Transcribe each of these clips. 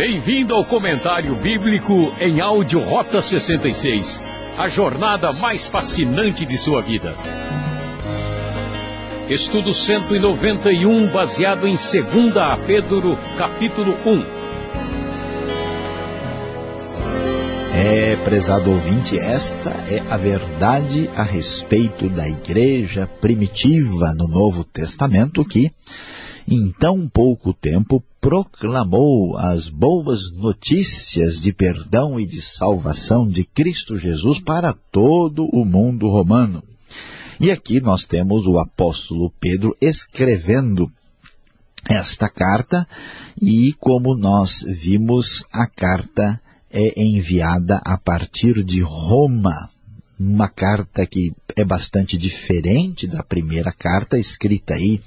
Bem-vindo ao comentário bíblico em áudio Rota 66, a jornada mais fascinante de sua vida. Estudo 191, baseado em 2 a Pedro, capítulo 1. É, prezado ouvinte, esta é a verdade a respeito da igreja primitiva no Novo Testamento que em tão pouco tempo proclamou as boas notícias de perdão e de salvação de Cristo Jesus para todo o mundo romano. E aqui nós temos o apóstolo Pedro escrevendo esta carta e como nós vimos a carta é enviada a partir de Roma, uma carta que é bastante diferente da primeira carta, escrita aí,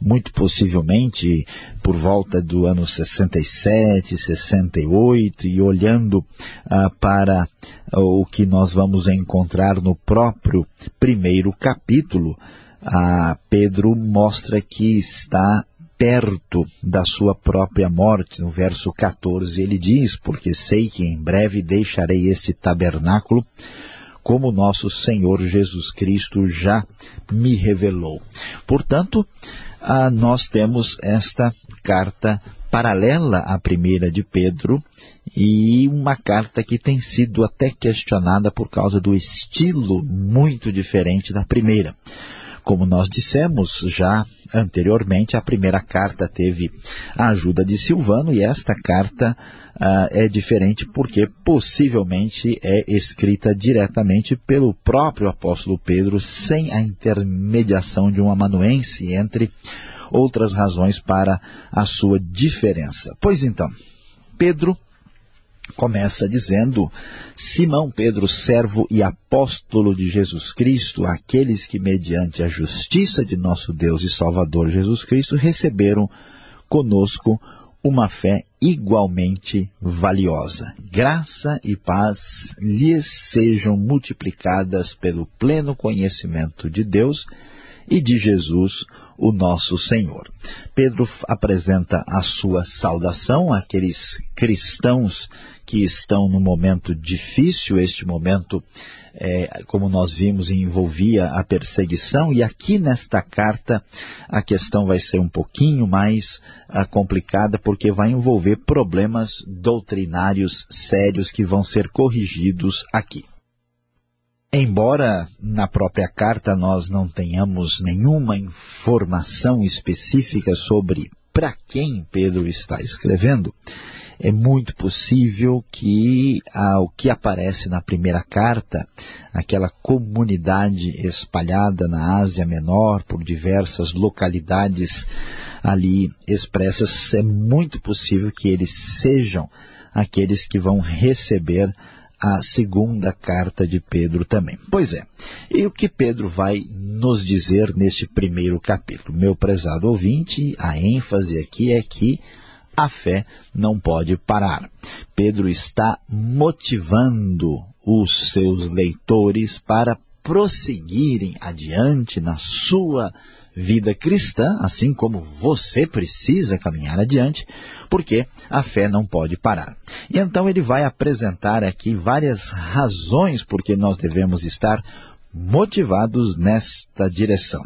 muito possivelmente por volta do ano 67, 68, e olhando ah, para o que nós vamos encontrar no próprio primeiro capítulo, ah, Pedro mostra que está perto da sua própria morte. No verso 14 ele diz, porque sei que em breve deixarei este tabernáculo, como nosso Senhor Jesus Cristo já me revelou. Portanto, ah, nós temos esta carta paralela à primeira de Pedro e uma carta que tem sido até questionada por causa do estilo muito diferente da primeira. Como nós dissemos já anteriormente, a primeira carta teve a ajuda de Silvano e esta carta uh, é diferente porque possivelmente é escrita diretamente pelo próprio apóstolo Pedro sem a intermediação de um amanuense, entre outras razões para a sua diferença. Pois então, Pedro começa dizendo, Simão Pedro, servo e apóstolo de Jesus Cristo, aqueles que mediante a justiça de nosso Deus e Salvador Jesus Cristo receberam conosco uma fé igualmente valiosa. Graça e paz lhes sejam multiplicadas pelo pleno conhecimento de Deus e de Jesus, o nosso Senhor. Pedro apresenta a sua saudação àqueles cristãos que estão num momento difícil, este momento, é, como nós vimos, envolvia a perseguição, e aqui nesta carta a questão vai ser um pouquinho mais ah, complicada, porque vai envolver problemas doutrinários sérios que vão ser corrigidos aqui. Embora na própria carta nós não tenhamos nenhuma informação específica sobre para quem Pedro está escrevendo, é muito possível que ah, o que aparece na primeira carta, aquela comunidade espalhada na Ásia Menor por diversas localidades ali expressas, é muito possível que eles sejam aqueles que vão receber a segunda carta de Pedro também. Pois é, e o que Pedro vai nos dizer neste primeiro capítulo? Meu prezado ouvinte, a ênfase aqui é que a fé não pode parar. Pedro está motivando os seus leitores para prosseguirem adiante na sua vida cristã, assim como você precisa caminhar adiante, porque a fé não pode parar. E então ele vai apresentar aqui várias razões por que nós devemos estar motivados nesta direção.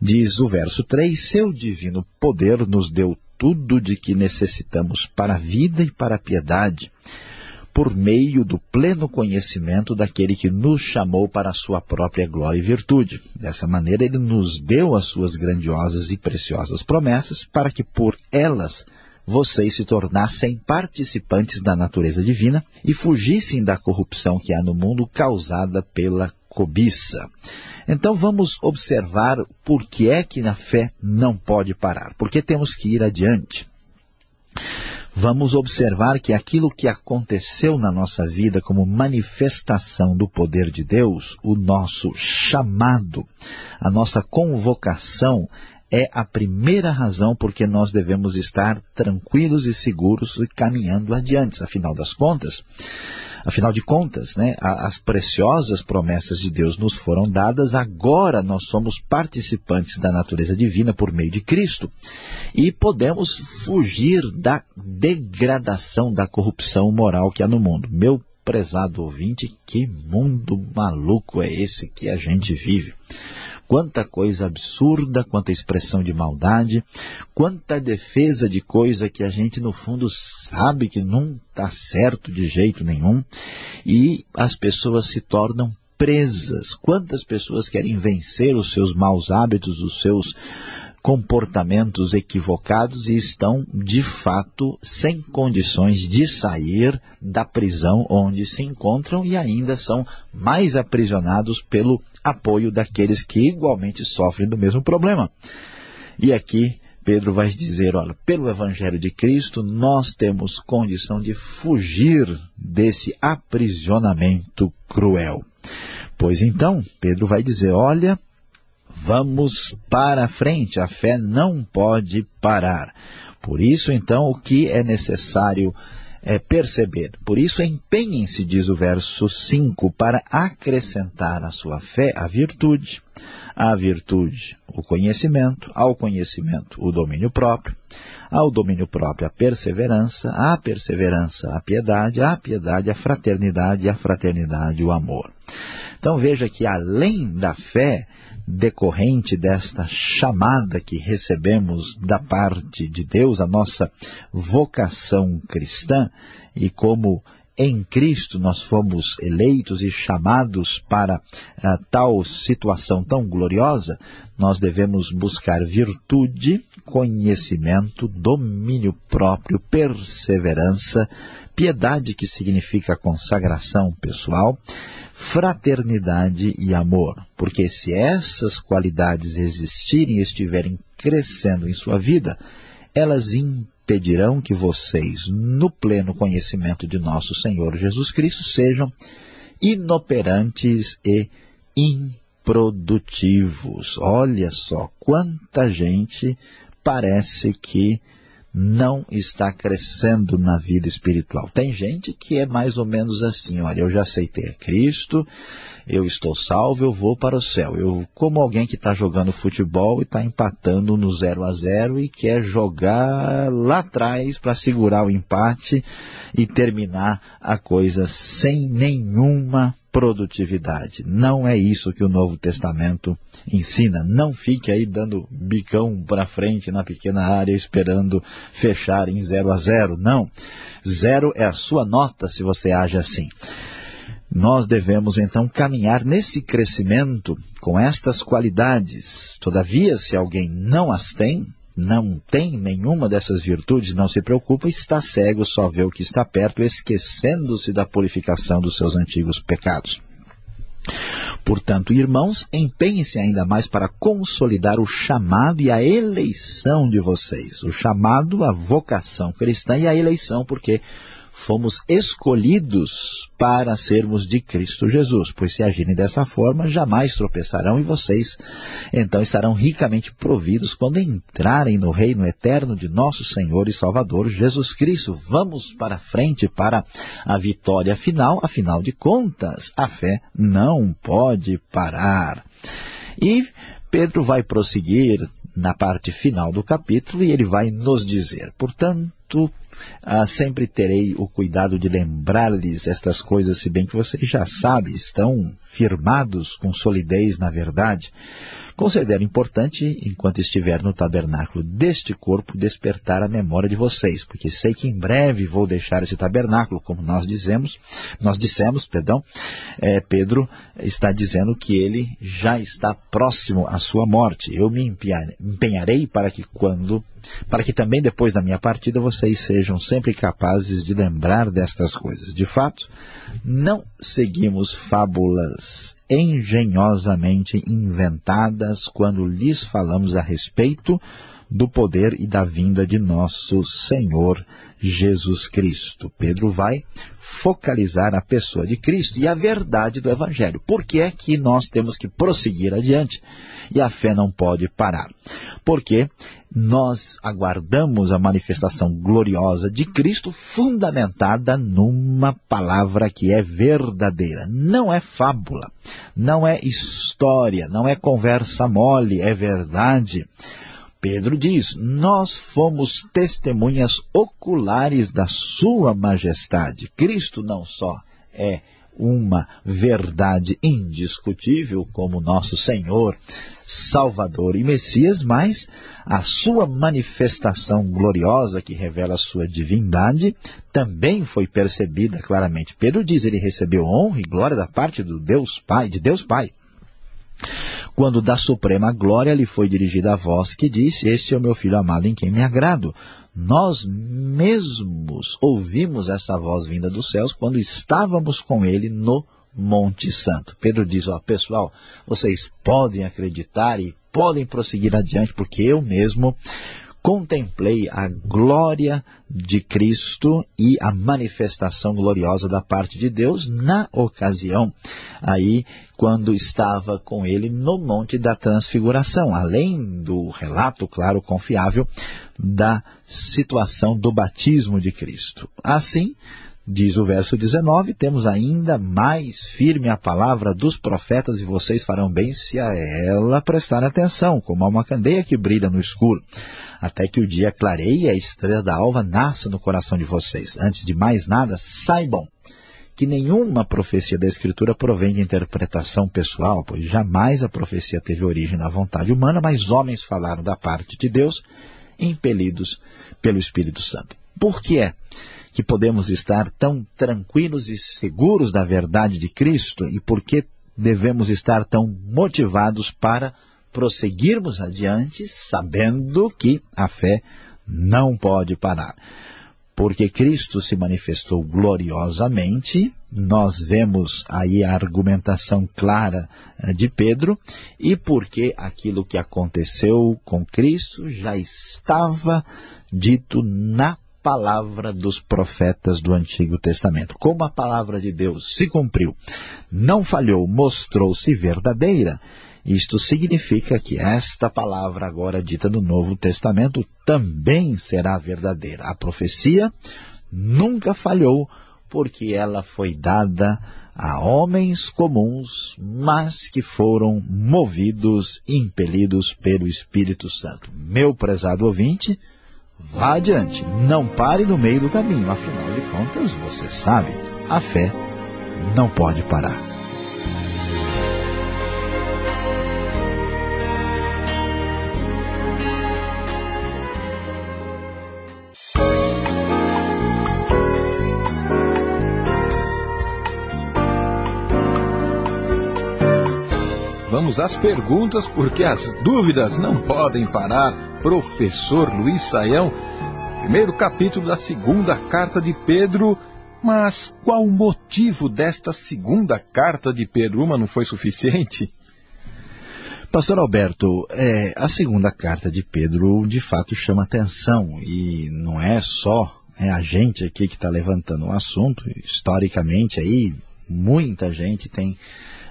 Diz o verso 3, Seu divino poder nos deu tudo de que necessitamos para a vida e para a piedade, por meio do pleno conhecimento daquele que nos chamou para a sua própria glória e virtude. Dessa maneira, ele nos deu as suas grandiosas e preciosas promessas, para que por elas vocês se tornassem participantes da natureza divina e fugissem da corrupção que há no mundo causada pela cobiça. Então vamos observar por que é que na fé não pode parar, porque temos que ir adiante vamos observar que aquilo que aconteceu na nossa vida como manifestação do poder de Deus, o nosso chamado, a nossa convocação, é a primeira razão porque nós devemos estar tranquilos e seguros e caminhando adiante. Afinal das contas, Afinal de contas, né, as preciosas promessas de Deus nos foram dadas, agora nós somos participantes da natureza divina por meio de Cristo. E podemos fugir da degradação da corrupção moral que há no mundo. Meu prezado ouvinte, que mundo maluco é esse que a gente vive? Quanta coisa absurda, quanta expressão de maldade, quanta defesa de coisa que a gente no fundo sabe que não está certo de jeito nenhum e as pessoas se tornam presas. Quantas pessoas querem vencer os seus maus hábitos, os seus comportamentos equivocados e estão, de fato, sem condições de sair da prisão onde se encontram e ainda são mais aprisionados pelo apoio daqueles que igualmente sofrem do mesmo problema. E aqui Pedro vai dizer, olha, pelo Evangelho de Cristo nós temos condição de fugir desse aprisionamento cruel. Pois então, Pedro vai dizer, olha, Vamos para frente, a fé não pode parar. Por isso, então, o que é necessário é perceber. Por isso, empenhem-se, diz o verso 5, para acrescentar à sua fé a virtude. A virtude, o conhecimento, ao conhecimento, o domínio próprio, ao domínio próprio, a perseverança, à perseverança, a piedade, à piedade, a fraternidade, a fraternidade, o amor. Então veja que além da fé, decorrente desta chamada que recebemos da parte de Deus, a nossa vocação cristã, e como em Cristo nós fomos eleitos e chamados para a tal situação tão gloriosa, nós devemos buscar virtude, conhecimento, domínio próprio, perseverança, piedade que significa consagração pessoal, fraternidade e amor. Porque se essas qualidades existirem e estiverem crescendo em sua vida, elas impedirão que vocês, no pleno conhecimento de nosso Senhor Jesus Cristo, sejam inoperantes e improdutivos. Olha só quanta gente parece que não está crescendo na vida espiritual. Tem gente que é mais ou menos assim, olha, eu já aceitei Cristo, eu estou salvo, eu vou para o céu. Eu, como alguém que está jogando futebol e está empatando no 0 a 0 e quer jogar lá atrás para segurar o empate e terminar a coisa sem nenhuma produtividade. Não é isso que o Novo Testamento ensina. Não fique aí dando bicão para frente na pequena área esperando fechar em 0 a 0. Não. Zero é a sua nota se você age assim. Nós devemos então caminhar nesse crescimento com estas qualidades. Todavia, se alguém não as tem, não tem nenhuma dessas virtudes, não se preocupa, está cego, só vê o que está perto, esquecendo-se da purificação dos seus antigos pecados. Portanto, irmãos, empenhem-se ainda mais para consolidar o chamado e a eleição de vocês. O chamado, a vocação cristã e a eleição, porque fomos escolhidos para sermos de Cristo Jesus, pois se agirem dessa forma, jamais tropeçarão e vocês então estarão ricamente providos quando entrarem no reino eterno de nosso Senhor e Salvador Jesus Cristo. Vamos para frente para a vitória final, afinal de contas, a fé não pode parar. E Pedro vai prosseguir na parte final do capítulo e ele vai nos dizer, portanto, ah, sempre terei o cuidado de lembrar-lhes estas coisas, se bem que vocês já sabem, estão firmados com solidez na verdade. Considero importante, enquanto estiver no tabernáculo deste corpo, despertar a memória de vocês, porque sei que em breve vou deixar esse tabernáculo, como nós dizemos, nós dissemos, perdão, é, Pedro está dizendo que ele já está próximo à sua morte. Eu me empenharei para que quando, para que também depois da minha partida vocês sejam sempre capazes de lembrar destas coisas. De fato, não seguimos fábulas engenhosamente inventadas quando lhes falamos a respeito do poder e da vinda de nosso Senhor Jesus Cristo. Pedro vai focalizar a pessoa de Cristo e a verdade do Evangelho. Por que é que nós temos que prosseguir adiante e a fé não pode parar? Porque nós aguardamos a manifestação gloriosa de Cristo fundamentada numa palavra que é verdadeira. Não é fábula, não é história, não é conversa mole, é verdade Pedro diz, nós fomos testemunhas oculares da sua majestade. Cristo não só é uma verdade indiscutível como nosso Senhor, Salvador e Messias, mas a sua manifestação gloriosa que revela a sua divindade também foi percebida claramente. Pedro diz, ele recebeu honra e glória da parte do Deus Pai, de Deus Pai. Quando da suprema glória lhe foi dirigida a voz que disse, este é o meu filho amado em quem me agrado. Nós mesmos ouvimos essa voz vinda dos céus quando estávamos com ele no Monte Santo. Pedro diz, ó, pessoal, vocês podem acreditar e podem prosseguir adiante, porque eu mesmo contemplei a glória de Cristo e a manifestação gloriosa da parte de Deus na ocasião, aí quando estava com ele no Monte da Transfiguração, além do relato, claro, confiável, da situação do batismo de Cristo. Assim, Diz o verso 19, temos ainda mais firme a palavra dos profetas e vocês farão bem se a ela prestarem atenção, como a uma candeia que brilha no escuro, até que o dia clareie e a estrela da alva nasça no coração de vocês. Antes de mais nada, saibam que nenhuma profecia da Escritura provém de interpretação pessoal, pois jamais a profecia teve origem na vontade humana, mas homens falaram da parte de Deus, impelidos pelo Espírito Santo. Por que é que podemos estar tão tranquilos e seguros da verdade de Cristo e por que devemos estar tão motivados para prosseguirmos adiante, sabendo que a fé não pode parar. Porque Cristo se manifestou gloriosamente, nós vemos aí a argumentação clara eh, de Pedro, e porque aquilo que aconteceu com Cristo já estava dito na palavra dos profetas do Antigo Testamento. Como a palavra de Deus se cumpriu, não falhou, mostrou-se verdadeira, isto significa que esta palavra agora dita no Novo Testamento também será verdadeira. A profecia nunca falhou, porque ela foi dada a homens comuns, mas que foram movidos, impelidos pelo Espírito Santo. Meu prezado ouvinte, Vá adiante, não pare no meio do caminho, afinal de contas, você sabe, a fé não pode parar. Às perguntas, porque as dúvidas não podem parar professor Luiz Saião, primeiro capítulo da segunda carta de Pedro. Mas qual o motivo desta segunda carta de Pedro? Uma não foi suficiente? Pastor Alberto, é, a segunda carta de Pedro de fato chama atenção e não é só é a gente aqui que está levantando o assunto. Historicamente aí muita gente tem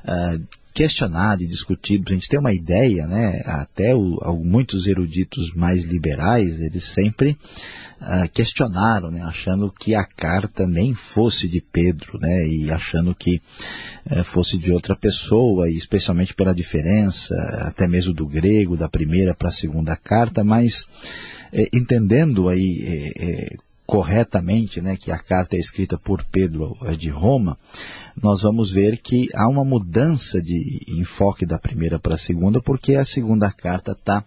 uh, questionado e discutido, a gente tem uma ideia, né, até o, muitos eruditos mais liberais, eles sempre uh, questionaram, né, achando que a carta nem fosse de Pedro, né, e achando que uh, fosse de outra pessoa, e especialmente pela diferença, até mesmo do grego, da primeira para a segunda carta, mas eh, entendendo aí eh, eh, corretamente, né, que a carta é escrita por Pedro de Roma, nós vamos ver que há uma mudança de enfoque da primeira para a segunda, porque a segunda carta está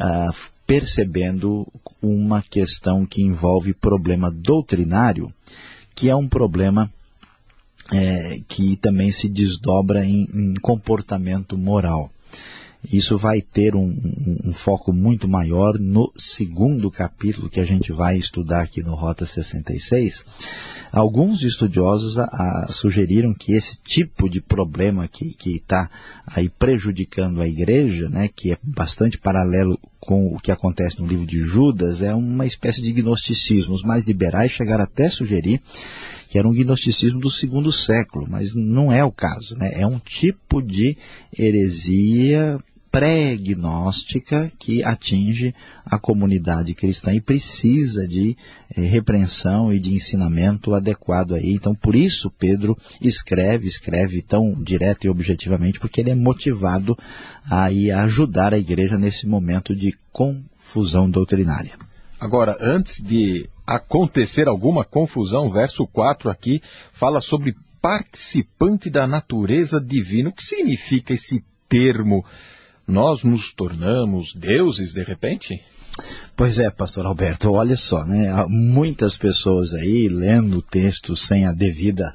ah, percebendo uma questão que envolve problema doutrinário, que é um problema é, que também se desdobra em, em comportamento moral. Isso vai ter um, um, um, foco muito maior no segundo capítulo que a gente vai estudar aqui no Rota 66. Alguns estudiosos a, a, sugeriram que esse tipo de problema que está aí prejudicando a igreja, né, que é bastante paralelo com o que acontece no livro de Judas, é uma espécie de gnosticismo. Os mais liberais chegaram até a sugerir que era um gnosticismo do segundo século, mas não é o caso. Né? É um tipo de heresia pré-gnóstica que atinge a comunidade cristã e precisa de eh, repreensão e de ensinamento adequado aí. Então, por isso Pedro escreve, escreve tão direto e objetivamente, porque ele é motivado a, a ajudar a igreja nesse momento de confusão doutrinária. Agora, antes de acontecer alguma confusão, verso 4 aqui fala sobre participante da natureza divina. O que significa esse termo? Nós nos tornamos deuses de repente? Pois é, pastor Alberto, olha só, né? Há muitas pessoas aí lendo o texto sem a devida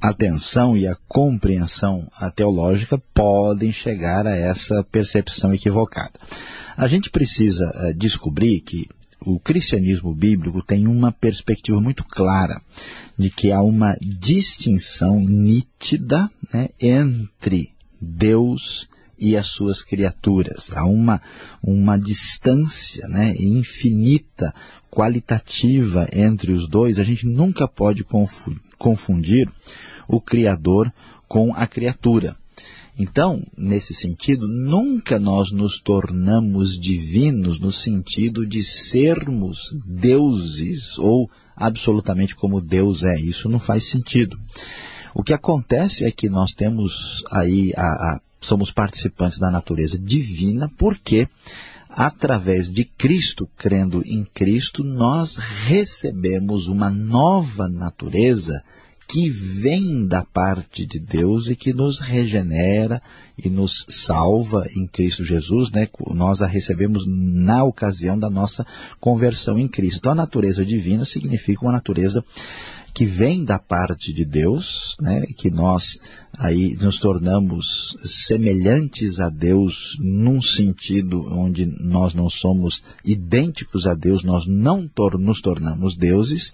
atenção e a compreensão teológica podem chegar a essa percepção equivocada. A gente precisa uh, descobrir que o cristianismo bíblico tem uma perspectiva muito clara de que há uma distinção nítida né, entre Deus e as suas criaturas. Há uma, uma distância né, infinita, qualitativa entre os dois. A gente nunca pode confundir o Criador com a criatura. Então, nesse sentido, nunca nós nos tornamos divinos no sentido de sermos deuses ou absolutamente como Deus é. Isso não faz sentido. O que acontece é que nós temos aí, a, a, somos participantes da natureza divina porque através de Cristo, crendo em Cristo, nós recebemos uma nova natureza que vem da parte de Deus e que nos regenera e nos salva em Cristo Jesus, né? nós a recebemos na ocasião da nossa conversão em Cristo. Então a natureza divina significa uma natureza que vem da parte de Deus, né, que nós aí nos tornamos semelhantes a Deus num sentido onde nós não somos idênticos a Deus, nós não tor nos tornamos deuses,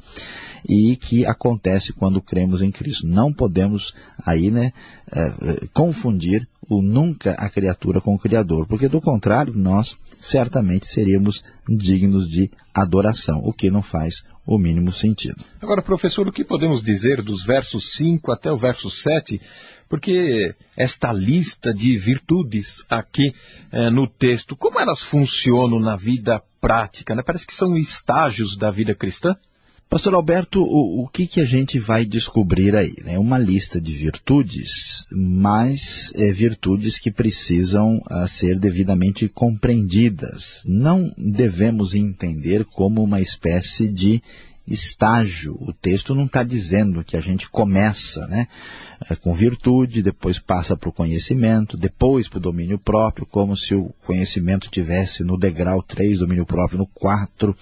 e que acontece quando cremos em Cristo. Não podemos aí né, é, confundir o nunca a criatura com o Criador, porque do contrário nós certamente seríamos dignos de adoração, o que não faz o mínimo sentido. Agora, professor, o que podemos dizer dos versos 5 até o verso 7? Porque esta lista de virtudes aqui é, no texto, como elas funcionam na vida prática? Né? Parece que são estágios da vida cristã. Pastor Alberto, o, o que, que, a gente vai descobrir aí? É uma lista de virtudes, mas é, virtudes que precisam a, ah, ser devidamente compreendidas. Não devemos entender como uma espécie de estágio. O texto não está dizendo que a gente começa né, é, com virtude, depois passa para o conhecimento, depois para o domínio próprio, como se o conhecimento tivesse no degrau 3, domínio próprio no 4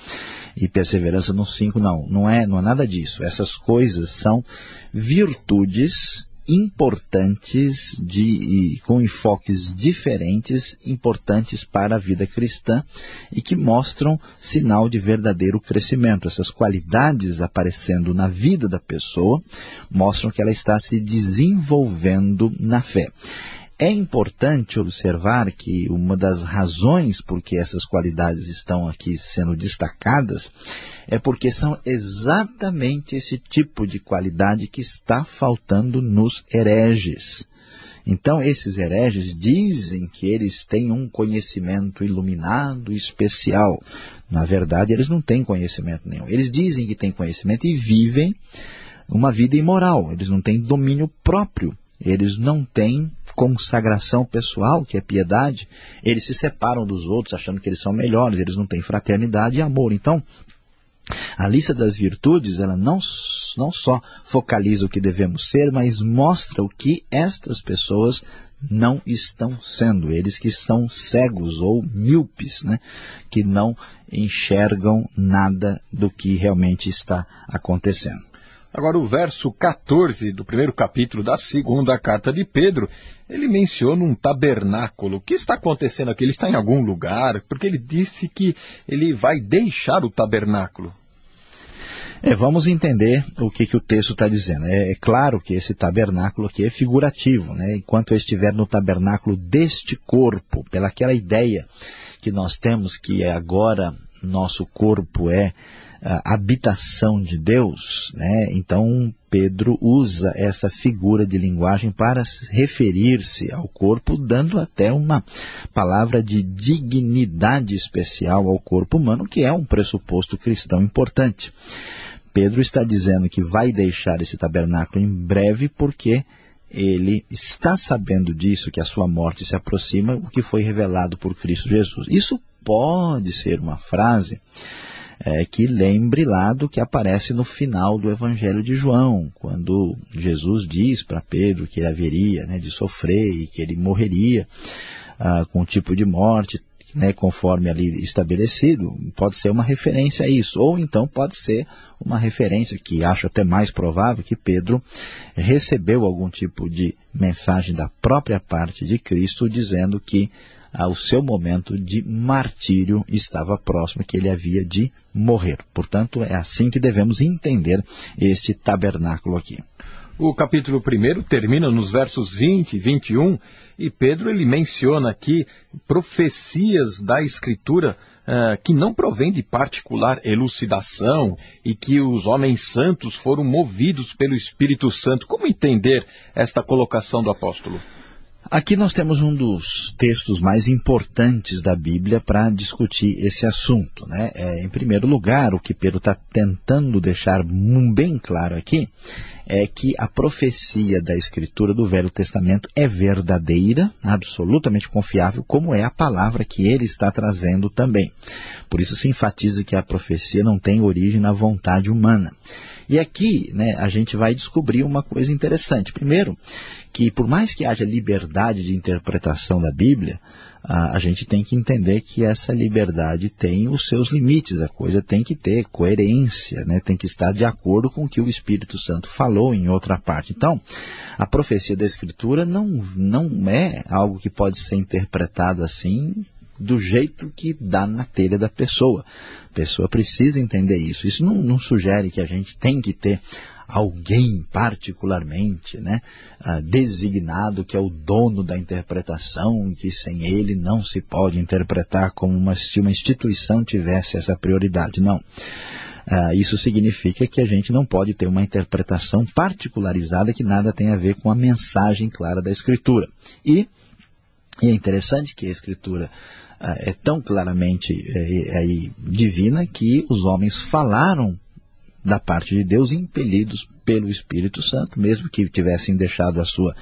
e perseverança no 5. Não, não é, não é nada disso. Essas coisas são virtudes importantes de, com enfoques diferentes, importantes para a vida cristã e que mostram sinal de verdadeiro crescimento. Essas qualidades aparecendo na vida da pessoa mostram que ela está se desenvolvendo na fé. É importante observar que uma das razões por que essas qualidades estão aqui sendo destacadas é porque são exatamente esse tipo de qualidade que está faltando nos hereges. Então, esses hereges dizem que eles têm um conhecimento iluminado especial. Na verdade, eles não têm conhecimento nenhum. Eles dizem que têm conhecimento e vivem uma vida imoral. Eles não têm domínio próprio. Eles não têm consagração pessoal, que é piedade, eles se separam dos outros achando que eles são melhores, eles não têm fraternidade e amor. Então, a lista das virtudes, ela não, não só focaliza o que devemos ser, mas mostra o que estas pessoas não estão sendo, eles que são cegos ou míopes, né? que não enxergam nada do que realmente está acontecendo. Agora, o verso 14 do primeiro capítulo da segunda carta de Pedro, ele menciona um tabernáculo. O que está acontecendo aqui? Ele está em algum lugar? Porque ele disse que ele vai deixar o tabernáculo. É, vamos entender o que, que o texto está dizendo. É, é, claro que esse tabernáculo aqui é figurativo, né? enquanto eu estiver no tabernáculo deste corpo, pelaquela ideia que nós temos que agora nosso corpo é habitação de Deus, né? então Pedro usa essa figura de linguagem para referir-se ao corpo, dando até uma palavra de dignidade especial ao corpo humano, que é um pressuposto cristão importante. Pedro está dizendo que vai deixar esse tabernáculo em breve porque ele está sabendo disso, que a sua morte se aproxima, o que foi revelado por Cristo Jesus. Isso pode ser uma frase é, que lembre lá do que aparece no final do Evangelho de João, quando Jesus diz para Pedro que ele haveria né, de sofrer e que ele morreria ah, com um tipo de morte né, conforme ali estabelecido, pode ser uma referência a isso, ou então pode ser uma referência que acho até mais provável que Pedro recebeu algum tipo de mensagem da própria parte de Cristo dizendo que ah, o seu momento de martírio estava próximo, que ele havia de morrer. Portanto, é assim que devemos entender este tabernáculo aqui. O capítulo 1 termina nos versos 20 e 21, e Pedro ele menciona aqui profecias da Escritura uh, que não provém de particular elucidação e que os homens santos foram movidos pelo Espírito Santo. Como entender esta colocação do apóstolo? Aqui nós temos um dos textos mais importantes da Bíblia para discutir esse assunto. Né? É, em primeiro lugar, o que Pedro está tentando deixar bem claro aqui é que a profecia da Escritura do Velho Testamento é verdadeira, absolutamente confiável, como é a palavra que ele está trazendo também. Por isso se enfatiza que a profecia não tem origem na vontade humana. E aqui né, a gente vai descobrir uma coisa interessante. Primeiro, que por mais que haja liberdade de interpretação da Bíblia, a, a, gente tem que entender que essa liberdade tem os seus limites, a coisa tem que ter coerência, né? tem que estar de acordo com o que o Espírito Santo falou em outra parte. Então, a profecia da Escritura não, não é algo que pode ser interpretado assim do jeito que dá na telha da pessoa. A pessoa precisa entender isso. Isso não, não sugere que a gente tem que ter alguém particularmente né, uh, designado que é o dono da interpretação, que sem ele não se pode interpretar como uma, se uma instituição tivesse essa prioridade. Não. Uh, isso significa que a gente não pode ter uma interpretação particularizada que nada tem a ver com a mensagem clara da Escritura. E, e é interessante que a Escritura ah, é tão claramente é, divina que os homens falaram da parte de Deus impelidos pelo Espírito Santo, mesmo que tivessem deixado a sua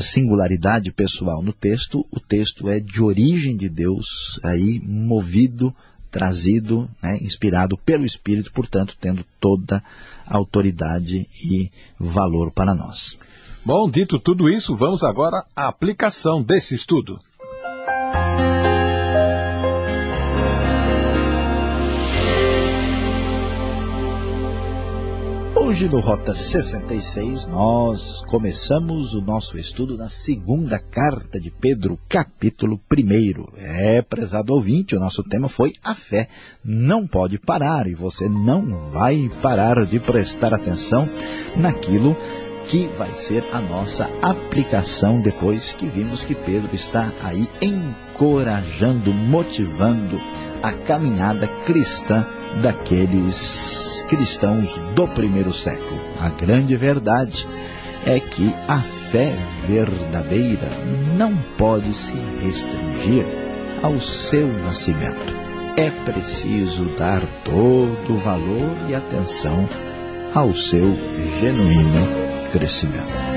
singularidade pessoal no texto, o texto é de origem de Deus, aí movido, trazido, né, inspirado pelo Espírito, portanto, tendo toda autoridade e valor para nós. Bom, dito tudo isso, vamos agora à aplicação desse estudo. Hoje no Rota 66 nós começamos o nosso estudo na segunda carta de Pedro, capítulo 1. É, prezado ouvinte, o nosso tema foi a fé não pode parar e você não vai parar de prestar atenção naquilo que vai ser a nossa aplicação depois que vimos que Pedro está aí encorajando, motivando a caminhada cristã daqueles cristãos do primeiro século. A grande verdade é que a fé verdadeira não pode se restringir ao seu nascimento. É preciso dar todo o valor e atenção ao seu genuíno crescimento.